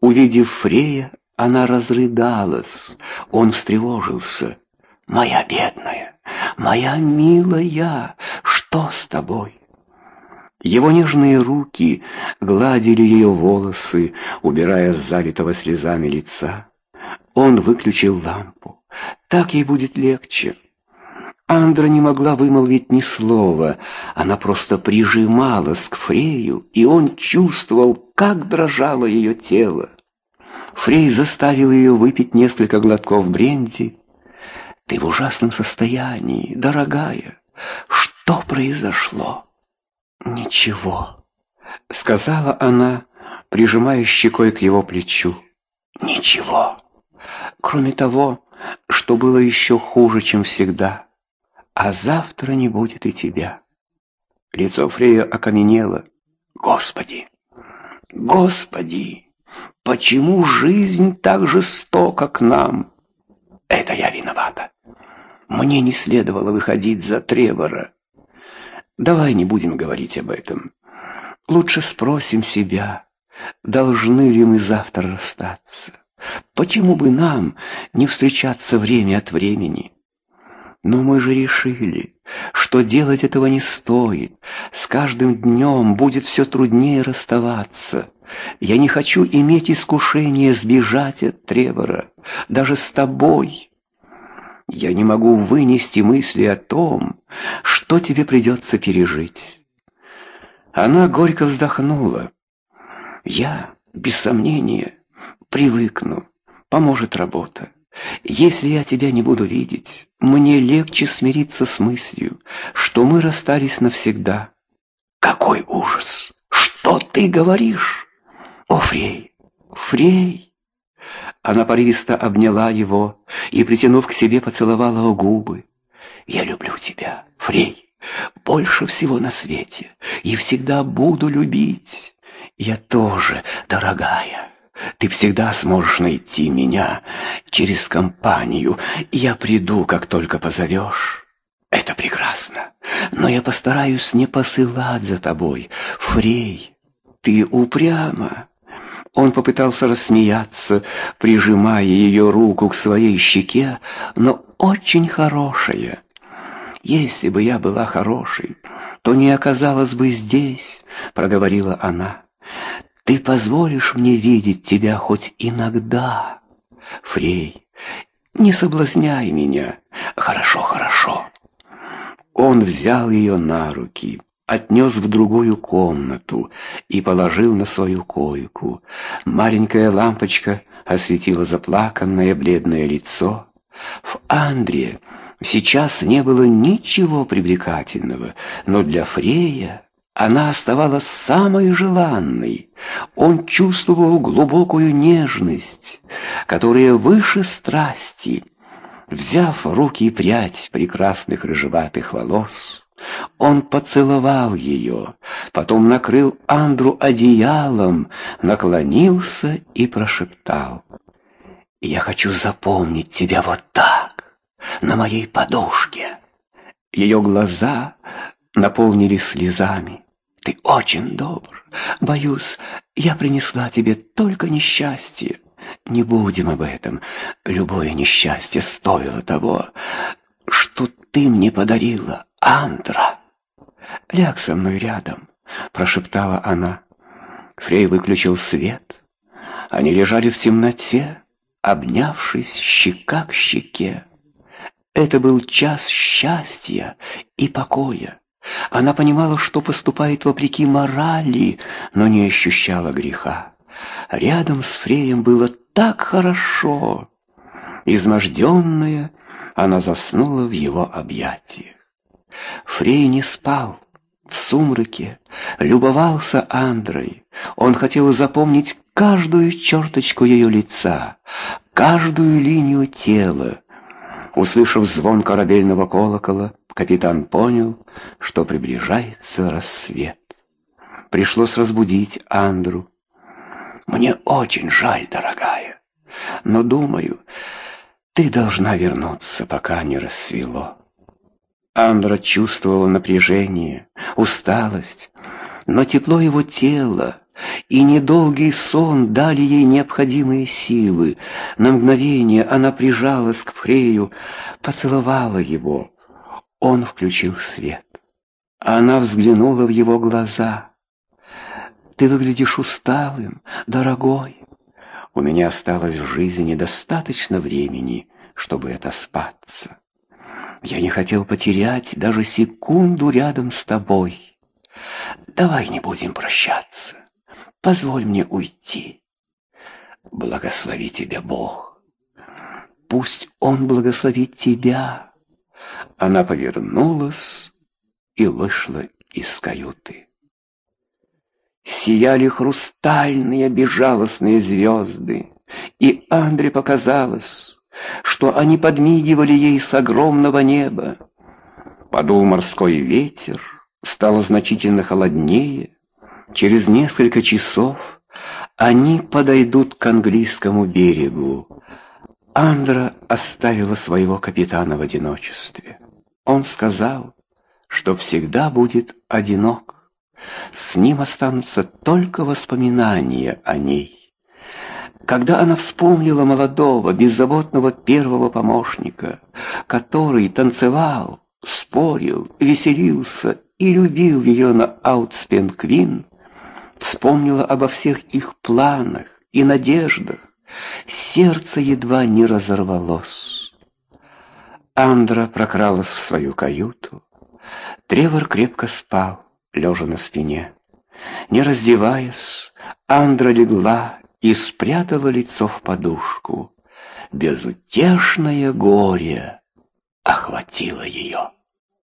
Увидев Фрея, она разрыдалась. Он встревожился. «Моя бедная, моя милая, что с тобой?» Его нежные руки гладили ее волосы, убирая с залитого слезами лица. Он выключил лампу. Так ей будет легче. Андра не могла вымолвить ни слова. Она просто прижималась к Фрею, и он чувствовал, как дрожало ее тело. Фрей заставил ее выпить несколько глотков бренди. «Ты в ужасном состоянии, дорогая. Что произошло?» «Ничего», — сказала она, прижимая щекой к его плечу. «Ничего, кроме того, что было еще хуже, чем всегда. А завтра не будет и тебя». Лицо Фрея окаменело. «Господи! Господи! Почему жизнь так жестока к нам? Это я виновата. Мне не следовало выходить за Тревора. Давай не будем говорить об этом. Лучше спросим себя, должны ли мы завтра расстаться. Почему бы нам не встречаться время от времени? Но мы же решили, что делать этого не стоит. С каждым днем будет все труднее расставаться. Я не хочу иметь искушение сбежать от Тревора, даже с тобой. Я не могу вынести мысли о том, что тебе придется пережить. Она горько вздохнула. Я, без сомнения, привыкну, поможет работа. Если я тебя не буду видеть, мне легче смириться с мыслью, что мы расстались навсегда. Какой ужас! Что ты говоришь? О, Фрей, Фрей! Она порывисто обняла его и, притянув к себе, поцеловала губы. «Я люблю тебя, Фрей, больше всего на свете, и всегда буду любить. Я тоже, дорогая. Ты всегда сможешь найти меня через компанию. Я приду, как только позовешь. Это прекрасно, но я постараюсь не посылать за тобой, Фрей. Ты упряма». Он попытался рассмеяться, прижимая ее руку к своей щеке, но очень хорошая. «Если бы я была хорошей, то не оказалась бы здесь», — проговорила она. «Ты позволишь мне видеть тебя хоть иногда, Фрей? Не соблазняй меня. Хорошо, хорошо». Он взял ее на руки, отнес в другую комнату и положил на свою койку. Маленькая лампочка осветила заплаканное бледное лицо. В Андре сейчас не было ничего привлекательного, но для Фрея она оставалась самой желанной. Он чувствовал глубокую нежность, которая выше страсти. Взяв в руки прядь прекрасных рыжеватых волос, он поцеловал ее, потом накрыл Андру одеялом, наклонился и прошептал. «Я хочу запомнить тебя вот так, на моей подушке». Ее глаза наполнились слезами. «Ты очень добр. Боюсь, я принесла тебе только несчастье. Не будем об этом. Любое несчастье стоило того, что ты мне подарила, Андра. Ляг со мной рядом, прошептала она. Фрей выключил свет. Они лежали в темноте, обнявшись щека к щеке. Это был час счастья и покоя. Она понимала, что поступает вопреки морали, но не ощущала греха. Рядом с Фреем было так хорошо. Изможденная, она заснула в его объятиях. Фрей не спал. В сумраке любовался Андрой. Он хотел запомнить каждую черточку ее лица, каждую линию тела. Услышав звон корабельного колокола, капитан понял, что приближается рассвет. Пришлось разбудить Андру. «Мне очень жаль, дорогая, но, думаю, ты должна вернуться, пока не рассвело». Андра чувствовала напряжение, усталость, но тепло его тела, и недолгий сон дали ей необходимые силы. На мгновение она прижалась к Фрею, поцеловала его. Он включил свет. Она взглянула в его глаза. «Ты выглядишь усталым, дорогой. У меня осталось в жизни достаточно времени, чтобы это спаться. Я не хотел потерять даже секунду рядом с тобой. Давай не будем прощаться. Позволь мне уйти. Благослови тебя Бог. Пусть Он благословит тебя. Она повернулась и вышла из каюты. Сияли хрустальные безжалостные звезды, и Андре показалось, что они подмигивали ей с огромного неба. Подул морской ветер, стало значительно холоднее. Через несколько часов они подойдут к английскому берегу. Андра оставила своего капитана в одиночестве. Он сказал, что всегда будет одинок. С ним останутся только воспоминания о ней. Когда она вспомнила молодого, беззаботного первого помощника, который танцевал, спорил, веселился и любил ее на Аутспен-Квин, вспомнила обо всех их планах и надеждах, сердце едва не разорвалось. Андра прокралась в свою каюту. Тревор крепко спал, лежа на спине. Не раздеваясь, Андра легла и спрятала лицо в подушку. Безутешное горе охватило ее.